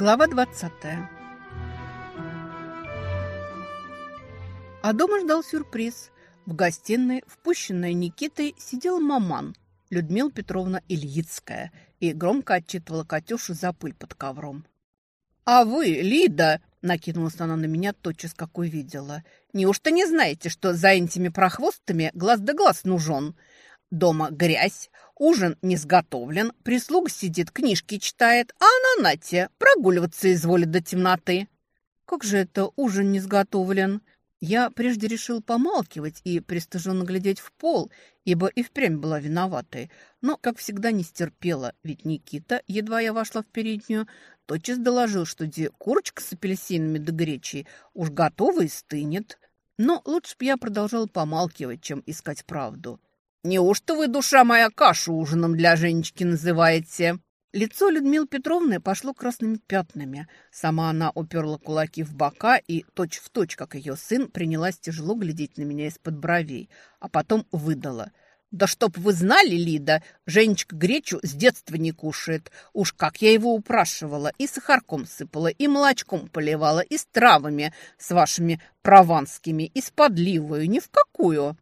Глава 20 А дома ждал сюрприз. В гостиной, впущенная Никитой, сидела маман, Людмила Петровна Ильицкая, и громко отчитывала Катюшу за пыль под ковром. «А вы, Лида!» – накинулась она на меня тотчас, как увидела. «Неужто не знаете, что за этими прохвостами глаз да глаз нужен? Дома грязь, ужин не сготовлен, прислуга сидит, книжки читает, а она, Натя, прогуливаться изволит до темноты». «Как же это ужин не сготовлен?» Я прежде решил помалкивать и пристыженно глядеть в пол, ибо и впрямь была виноватой. Но, как всегда, не стерпела, ведь Никита, едва я вошла в переднюю, тотчас доложил, что где курочка с апельсинами да гречей уж готова и стынет. Но лучше бы я продолжал помалкивать, чем искать правду. «Неужто вы, душа моя, кашу ужином для Женечки называете?» Лицо Людмилы Петровны пошло красными пятнами. Сама она уперла кулаки в бока и, точь-в-точь, точь, как ее сын, принялась тяжело глядеть на меня из-под бровей, а потом выдала. «Да чтоб вы знали, Лида, Женечка гречу с детства не кушает. Уж как я его упрашивала, и сахарком сыпала, и молочком поливала, и с травами с вашими прованскими, и с подливою, ни в какую».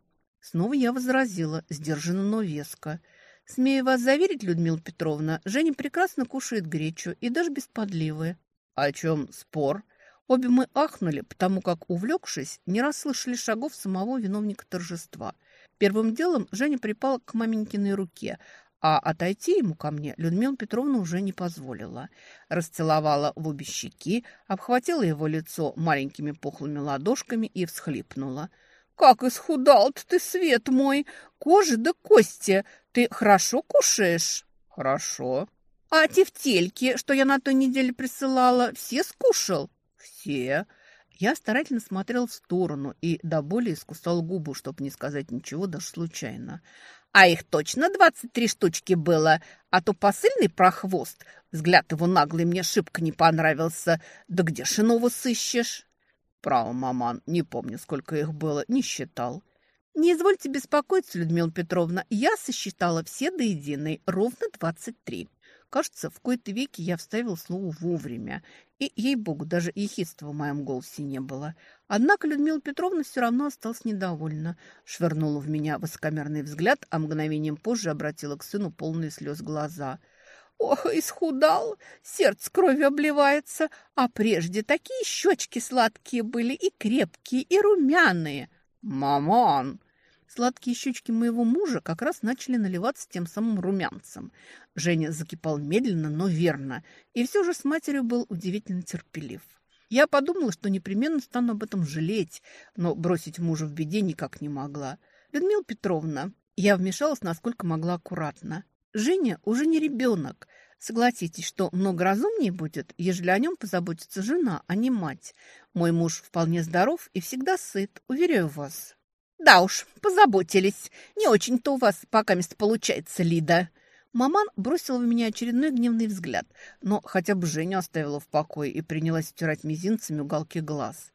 Снова я возразила, сдержанно, но веско – Смею вас заверить, Людмила Петровна, Женя прекрасно кушает гречу и даже без подливы. О чем спор? Обе мы ахнули, потому как, увлекшись, не раз слышали шагов самого виновника торжества. Первым делом Женя припал к маменькиной руке, а отойти ему ко мне Людмила Петровна уже не позволила. Расцеловала в обе щеки, обхватила его лицо маленькими пухлыми ладошками и всхлипнула – «Как исхудал-то ты, свет мой! Кожа да кости! Ты хорошо кушаешь?» «Хорошо». «А тефтельки, что я на той неделе присылала, все скушал?» «Все». Я старательно смотрел в сторону и до боли искусал губу, чтобы не сказать ничего даже случайно. «А их точно двадцать три штучки было, а то посыльный прохвост. Взгляд его наглый мне шибко не понравился. Да где ж иного сыщешь?» «Право, маман, не помню, сколько их было, не считал». «Не извольте беспокоиться, Людмила Петровна, я сосчитала все до единой, ровно двадцать три». Кажется, в кои-то веки я вставил слово вовремя, и, ей-богу, даже ехидства в моем голосе не было. Однако Людмила Петровна все равно осталась недовольна. Швырнула в меня высокомерный взгляд, а мгновением позже обратила к сыну полные слез глаза – Ох, исхудал, сердце кровью обливается, а прежде такие щечки сладкие были и крепкие, и румяные. Маман! Сладкие щечки моего мужа как раз начали наливаться тем самым румянцем. Женя закипал медленно, но верно, и все же с матерью был удивительно терпелив. Я подумала, что непременно стану об этом жалеть, но бросить мужа в беде никак не могла. Людмила Петровна, я вмешалась, насколько могла аккуратно. Женя уже не ребенок. Согласитесь, что много разумнее будет, ежели о нем позаботится жена, а не мать. Мой муж вполне здоров и всегда сыт, уверяю вас. Да уж, позаботились. Не очень-то у вас пока место получается, Лида. Маман бросила в меня очередной гневный взгляд, но хотя бы Женю оставила в покое и принялась стирать мизинцами уголки глаз.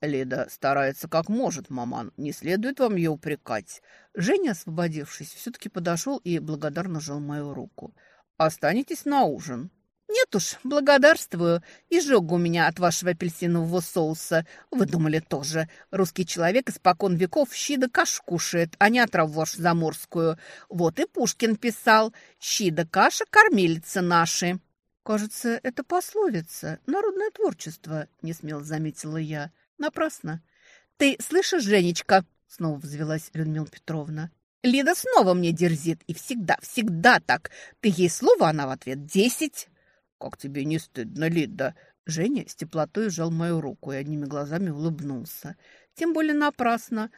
Лида старается как может, маман. Не следует вам ее упрекать. Женя, освободившись, все-таки подошел и благодарно жал мою руку. Останетесь на ужин. Нет уж, благодарствую. И жога у меня от вашего апельсинового соуса. Вы думали тоже. Русский человек испокон веков щи да каш кушает, а не отраву заморскую. Вот и Пушкин писал «Щи да каша – кормилицы наши». Кажется, это пословица, народное творчество, не смело заметила я. Напрасно. «Ты слышишь, Женечка?» — снова взвелась Людмила Петровна. «Лида снова мне дерзит. И всегда, всегда так. Ты ей слово, она в ответ десять». «Как тебе не стыдно, Лида?» Женя с теплотой сжал мою руку и одними глазами улыбнулся. Тем более напрасно.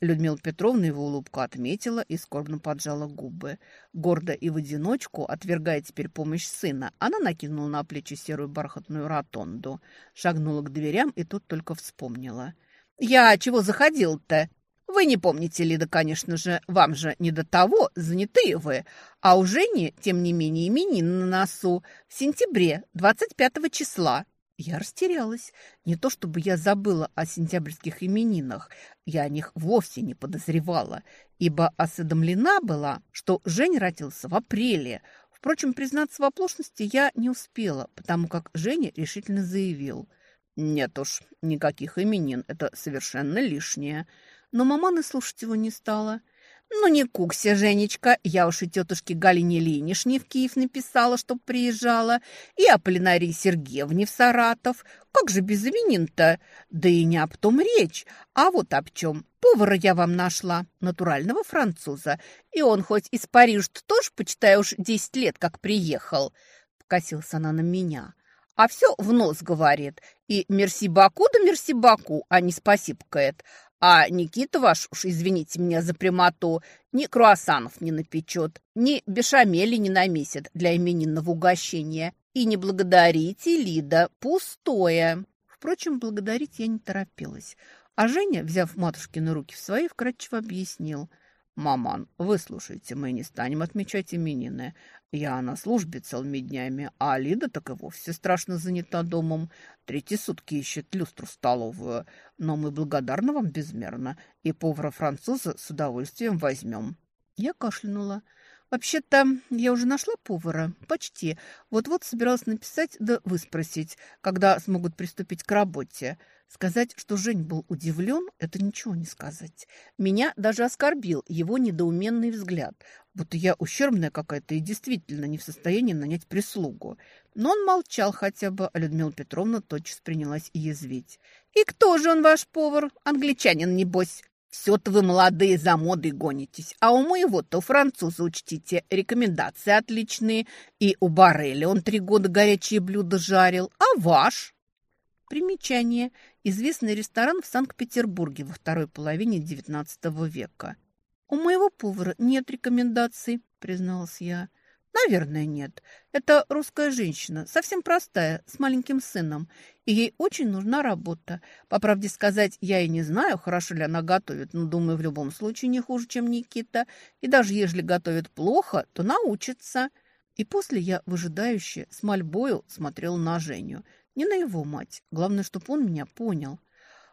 Людмила Петровна его улыбку отметила и скорбно поджала губы. Гордо и в одиночку, отвергая теперь помощь сына, она накинула на плечи серую бархатную ротонду, шагнула к дверям и тут только вспомнила. «Я чего заходил-то?» «Вы не помните, Лида, конечно же, вам же не до того, занятые вы. А у Жени, тем не менее, именин на носу в сентябре, 25 числа». Я растерялась. Не то чтобы я забыла о сентябрьских именинах, я о них вовсе не подозревала, ибо осведомлена была, что Жень родился в апреле. Впрочем, признаться в оплошности я не успела, потому как Женя решительно заявил. «Нет уж, никаких именин, это совершенно лишнее». Но маман и слушать его не стала – «Ну не кукся, Женечка, я уж и тетушке Галине Ленишне в Киев написала, чтоб приезжала, и о Полинарии Сергеевне в Саратов. Как же без именин-то? Да и не об том речь, а вот об чем. Повара я вам нашла, натурального француза, и он хоть из Парижа тоже, почитай, уж десять лет как приехал». Покосился она на меня. А все в нос говорит. И мерси Баку да мерси Баку, а не спасибо-кает. А Никита ваш, уж извините меня за прямоту, ни круассанов не напечет, ни бешамели не намесит для именинного угощения. И не благодарите, Лида, пустое. Впрочем, благодарить я не торопилась. А Женя, взяв матушкины руки в свои, вкратчиво объяснил – «Маман, выслушайте, мы не станем отмечать именины. Я на службе целыми днями, а Лида так и вовсе страшно занята домом. Третьи сутки ищет люстру столовую. Но мы благодарны вам безмерно, и повара-француза с удовольствием возьмем». Я кашлянула. «Вообще-то я уже нашла повара. Почти. Вот-вот собиралась написать да выспросить, когда смогут приступить к работе». Сказать, что Жень был удивлен, это ничего не сказать. Меня даже оскорбил его недоуменный взгляд, будто я ущербная какая-то и действительно не в состоянии нанять прислугу. Но он молчал хотя бы, а Людмила Петровна тотчас принялась язвить. «И кто же он ваш повар? Англичанин, небось?» «Все-то вы, молодые, за модой гонитесь, а у моего-то француза, учтите, рекомендации отличные, и у Барреля он три года горячие блюда жарил, а ваш?» Примечание. Известный ресторан в Санкт-Петербурге во второй половине XIX века. «У моего повара нет рекомендаций», – призналась я. «Наверное, нет. Это русская женщина, совсем простая, с маленьким сыном. И ей очень нужна работа. По правде сказать, я и не знаю, хорошо ли она готовит, но, думаю, в любом случае не хуже, чем Никита. И даже если готовит плохо, то научится». И после я выжидающе с мольбою смотрел на Женю – не на его мать. Главное, чтобы он меня понял.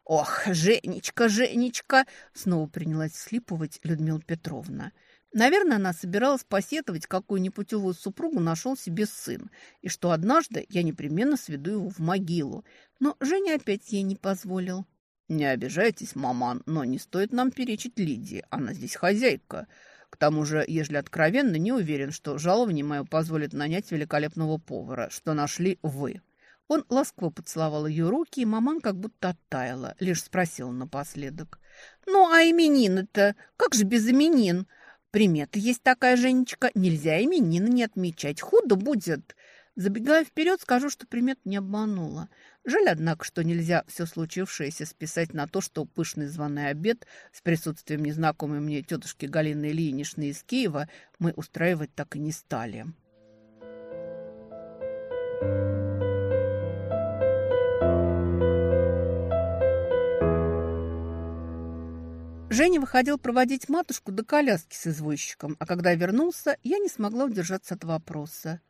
«Ох, Женечка, Женечка!» Снова принялась слипывать Людмила Петровна. Наверное, она собиралась посетовать, какую непутевую супругу нашел себе сын, и что однажды я непременно сведу его в могилу. Но Женя опять ей не позволил. «Не обижайтесь, маман, но не стоит нам перечить Лидии, она здесь хозяйка. К тому же, ежели откровенно, не уверен, что жалование мое позволит нанять великолепного повара, что нашли вы». Он ласково поцеловал ее руки, и маман как будто оттаяла, лишь спросила напоследок. «Ну, а именины-то? Как же без именин? Примета есть такая, Женечка, нельзя именины не отмечать, худо будет». Забегая вперед, скажу, что примет не обманула. Жаль, однако, что нельзя все случившееся списать на то, что пышный званый обед с присутствием незнакомой мне тетушки Галины Ильиничны из Киева мы устраивать так и не стали. Женя выходил проводить матушку до коляски с извозчиком, а когда вернулся, я не смогла удержаться от вопроса.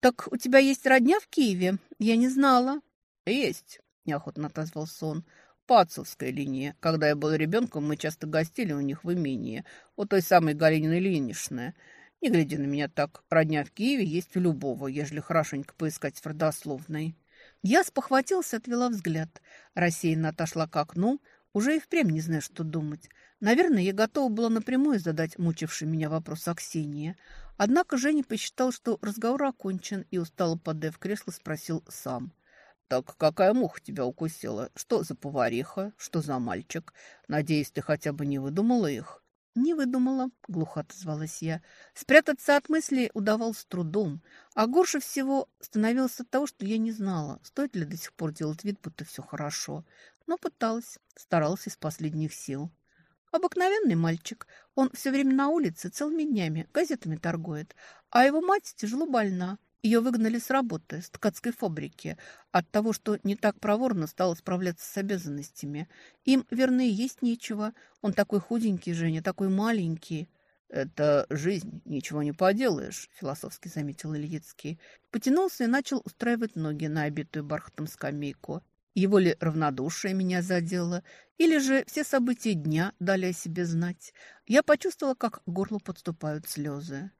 «Так у тебя есть родня в Киеве? Я не знала». «Есть», – неохотно отозвался он. «По отцовской линии. Когда я был ребенком, мы часто гостили у них в имении, у той самой Галины Ильиничны. Не гляди на меня так. Родня в Киеве есть у любого, ежели хорошенько поискать в родословной». Я спохватился, отвела взгляд. Рассеянно отошла к окну, уже и впрямь не знаю, что думать. Наверное, я готова была напрямую задать мучивший меня вопрос Аксении. Однако Женя посчитал, что разговор окончен, и устало подав кресло, спросил сам. «Так какая муха тебя укусила? Что за повариха? Что за мальчик? Надеюсь, ты хотя бы не выдумала их?» «Не выдумала», — глухо отозвалась я. Спрятаться от мыслей удавалось трудом, а горше всего становилось от того, что я не знала, стоит ли до сих пор делать вид, будто все хорошо. Но пыталась, старалась из последних сил. Обыкновенный мальчик. Он все время на улице целыми днями газетами торгует. А его мать тяжело больна. Ее выгнали с работы, с ткацкой фабрики, от того, что не так проворно стала справляться с обязанностями. Им, верно, и есть нечего. Он такой худенький, Женя, такой маленький. «Это жизнь, ничего не поделаешь», — философски заметил Ильицкий. Потянулся и начал устраивать ноги на обитую бархатом скамейку. Его ли равнодушие меня задело, или же все события дня дали о себе знать. Я почувствовала, как к горлу подступают слезы.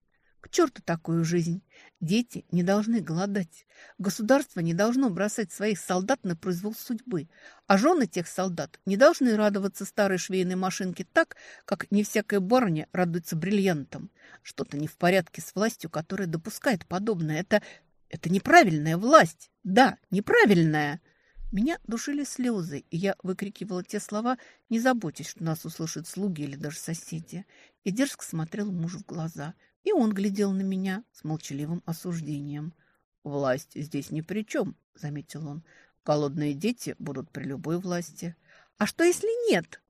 К черту такую жизнь. Дети не должны голодать. Государство не должно бросать своих солдат на произвол судьбы. А жены тех солдат не должны радоваться старой швейной машинке так, как не всякая барыня радуется бриллиантам. Что-то не в порядке с властью, которая допускает подобное. Это, это неправильная власть. Да, неправильная. Меня душили слезы, и я выкрикивала те слова, не заботясь, что нас услышат слуги или даже соседи. И дерзко смотрел мужу в глаза. И он глядел на меня с молчаливым осуждением. «Власть здесь ни при чем», — заметил он. «Голодные дети будут при любой власти». «А что, если нет?»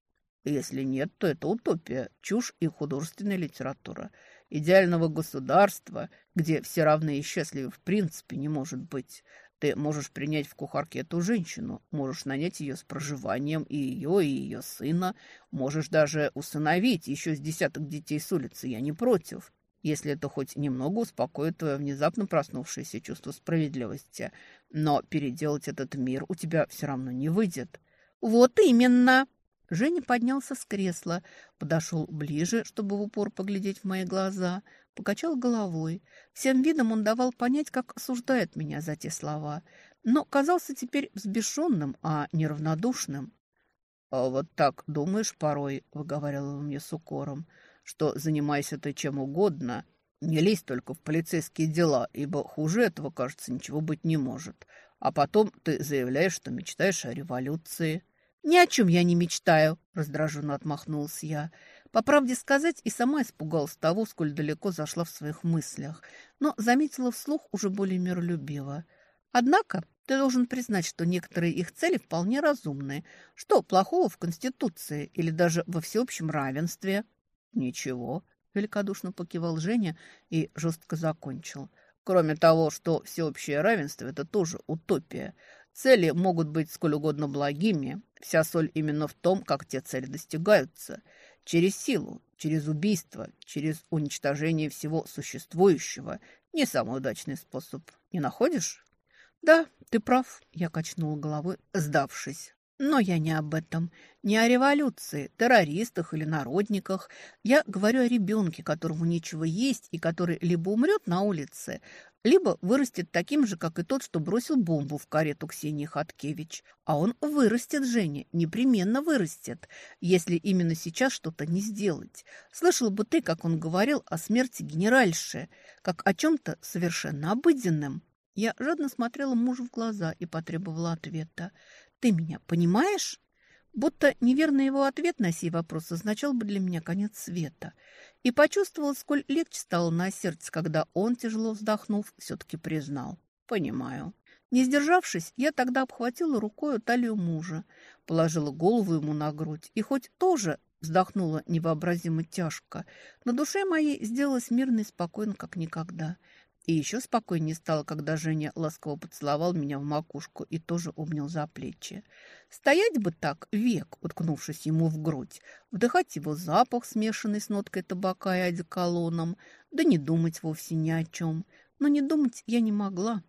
«Если нет, то это утопия, чушь и художественная литература. Идеального государства, где все равны и счастливы, в принципе не может быть. Ты можешь принять в кухарке эту женщину, можешь нанять ее с проживанием и ее, и ее сына, можешь даже усыновить еще с десяток детей с улицы, я не против, если это хоть немного успокоит твое внезапно проснувшееся чувство справедливости. Но переделать этот мир у тебя все равно не выйдет. Вот именно!» Женя поднялся с кресла, подошел ближе, чтобы в упор поглядеть в мои глаза, покачал головой. Всем видом он давал понять, как осуждает меня за те слова, но казался теперь взбешенным, а не равнодушным. «А вот так думаешь порой», — выговаривал он мне с укором, «что занимайся ты чем угодно, не лезь только в полицейские дела, ибо хуже этого, кажется, ничего быть не может. А потом ты заявляешь, что мечтаешь о революции». «Ни о чем я не мечтаю», — раздраженно отмахнулась я. По правде сказать, и сама испугалась того, сколь далеко зашла в своих мыслях, но заметила вслух уже более миролюбиво. Однако ты должен признать, что некоторые их цели вполне разумные. Что плохого в Конституции или даже во всеобщем равенстве? Ничего, великодушно покивал Женя и жестко закончил. Кроме того, что всеобщее равенство – это тоже утопия. Цели могут быть сколь угодно благими. Вся соль именно в том, как те цели достигаются. Через силу, через убийство, через уничтожение всего существующего. Не самый удачный способ. Не находишь? Да, ты прав, я качнула головой, сдавшись. Но я не об этом, не о революции, террористах или народниках. Я говорю о ребенке, которому нечего есть и который либо умрет на улице, либо вырастет таким же, как и тот, что бросил бомбу в карету Ксении Хаткевич. А он вырастет, Женя, непременно вырастет, если именно сейчас что-то не сделать. Слышал бы ты, как он говорил о смерти генеральши, как о чем-то совершенно обыденном. Я жадно смотрела мужу в глаза и потребовала ответа. «Ты меня понимаешь?» Будто неверный его ответ на сей вопрос означал бы для меня конец света. И почувствовал, сколь легче стало на сердце, когда он, тяжело вздохнув, все-таки признал. «Понимаю». Не сдержавшись, я тогда обхватила рукой талию мужа, положила голову ему на грудь и хоть тоже вздохнула невообразимо тяжко, на душе моей сделалось мирно и спокойно, как никогда. И еще спокойнее стало, когда Женя ласково поцеловал меня в макушку и тоже обнял за плечи. Стоять бы так век, уткнувшись ему в грудь, вдыхать его запах, смешанный с ноткой табака и одеколоном, да не думать вовсе ни о чем. Но не думать я не могла.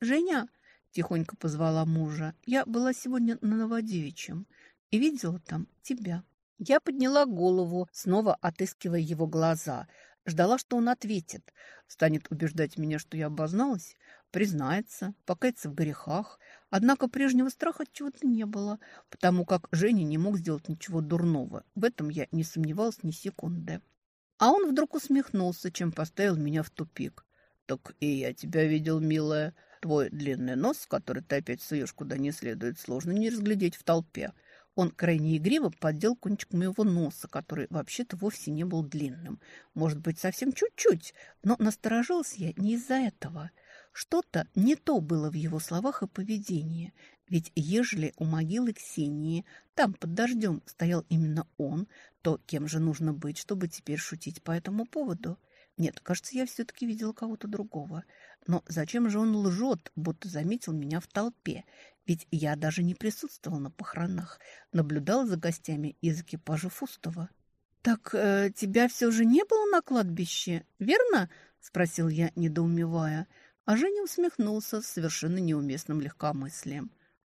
«Женя!» – тихонько позвала мужа. «Я была сегодня на Новодевичьем и видела там тебя». Я подняла голову, снова отыскивая его глаза – Ждала, что он ответит, станет убеждать меня, что я обозналась, признается, покается в грехах. Однако прежнего страха чего-то не было, потому как Женя не мог сделать ничего дурного. В этом я не сомневалась ни секунды. А он вдруг усмехнулся, чем поставил меня в тупик. «Так и я тебя видел, милая. Твой длинный нос, который ты опять суешь куда не следует, сложно не разглядеть в толпе. Он крайне игриво поддел кончик моего носа, который вообще-то вовсе не был длинным. Может быть, совсем чуть-чуть, но насторожилась я не из-за этого. Что-то не то было в его словах и поведении. Ведь ежели у могилы Ксении там под дождем стоял именно он, то кем же нужно быть, чтобы теперь шутить по этому поводу? Нет, кажется, я все-таки видела кого-то другого. Но зачем же он лжет, будто заметил меня в толпе? Ведь я даже не присутствовала на похоронах, наблюдала за гостями из экипажа Фустова. «Так э, тебя все же не было на кладбище, верно?» – спросил я, недоумевая. А Женя усмехнулся с совершенно неуместным легкомыслием.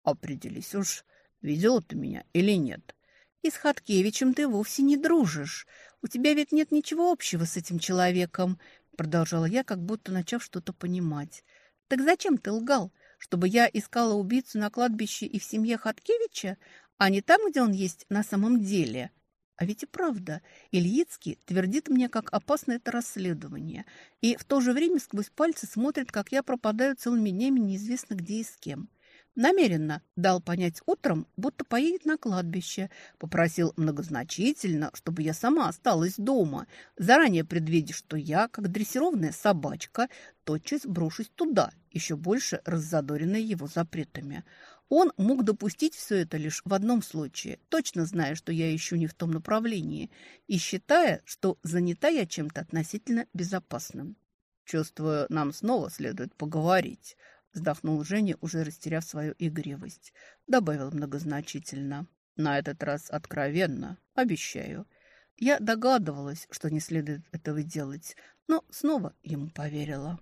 «Определись уж, видела ты меня или нет?» «И с Хаткевичем ты вовсе не дружишь. У тебя ведь нет ничего общего с этим человеком. продолжала я, как будто начав что-то понимать. «Так зачем ты лгал? Чтобы я искала убийцу на кладбище и в семье Хаткевича, а не там, где он есть на самом деле?» А ведь и правда, Ильицкий твердит мне, как опасно это расследование, и в то же время сквозь пальцы смотрит, как я пропадаю целыми днями неизвестно где и с кем. Намеренно дал понять утром, будто поедет на кладбище. Попросил многозначительно, чтобы я сама осталась дома, заранее предвидя, что я, как дрессированная собачка, тотчас брошусь туда, еще больше раззадоренная его запретами. Он мог допустить все это лишь в одном случае, точно зная, что я ищу не в том направлении, и считая, что занята я чем-то относительно безопасным. Чувствую, нам снова следует поговорить. Вздохнул Женя, уже растеряв свою игривость. Добавил многозначительно. На этот раз откровенно, обещаю. Я догадывалась, что не следует этого делать, но снова ему поверила.